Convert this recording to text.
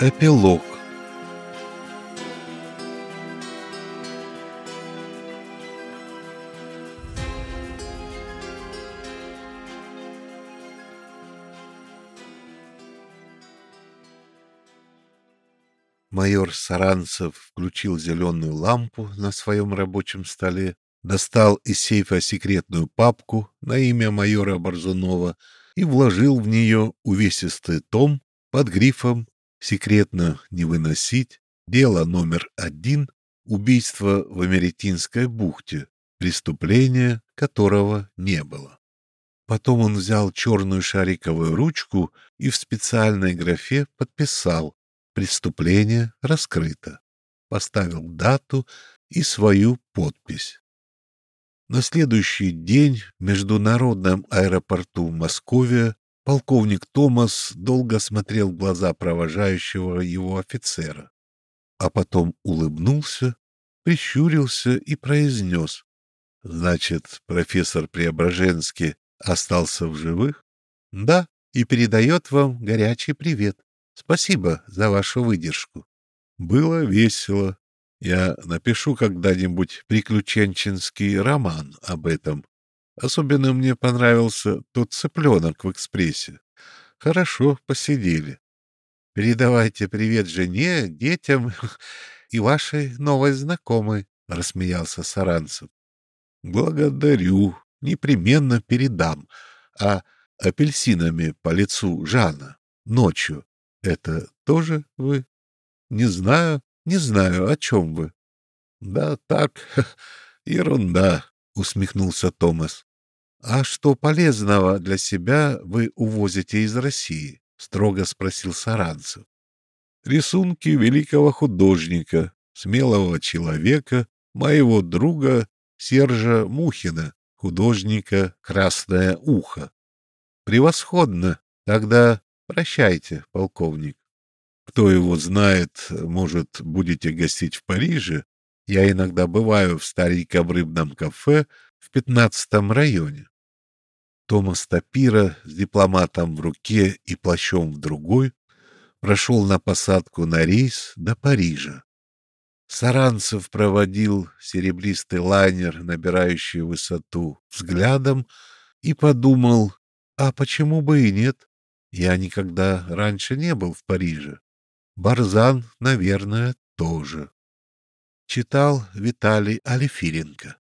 Эпилог. Майор Саранцев включил зеленую лампу на своем рабочем столе, достал из сейфа секретную папку на имя майора Борзунова и вложил в нее увесистый том под грифом «Секретно не выносить. Дело номер один. Убийство в Америтинской бухте, преступление которого не было». Потом он взял черную шариковую ручку и в специальной графе подписал Преступление раскрыто. Поставил дату и свою подпись. На следующий день в международном аэропорту Москве полковник Томас долго смотрел в глаза провожающего его офицера, а потом улыбнулся, прищурился и произнес. «Значит, профессор Преображенский остался в живых?» «Да, и передает вам горячий привет». Спасибо за вашу выдержку. Было весело. Я напишу когда-нибудь приключенческий роман об этом. Особенно мне понравился тот цыпленок в экспрессе. Хорошо посидели. Передавайте привет жене, детям и вашей новой знакомой, — рассмеялся Саранцев. Благодарю, непременно передам. А апельсинами по лицу Жана ночью это тоже вы? Не знаю, не знаю, о чем вы. Да так, ерунда, усмехнулся Томас. А что полезного для себя вы увозите из России? строго спросил Саранцев. Рисунки великого художника, смелого человека, моего друга Сержа Мухина, художника Красное ухо. Превосходно. Тогда Прощайте, полковник. Кто его знает, может, будете гостить в Париже. Я иногда бываю в стареньком рыбном кафе в пятнадцатом районе. Томас Тапира с дипломатом в руке и плащом в другой прошел на посадку на рейс до Парижа. Саранцев проводил серебристый лайнер, набирающий высоту, взглядом и подумал, а почему бы и нет? Я никогда раньше не был в Париже. Барзан, наверное, тоже. Читал Виталий Алифиренко.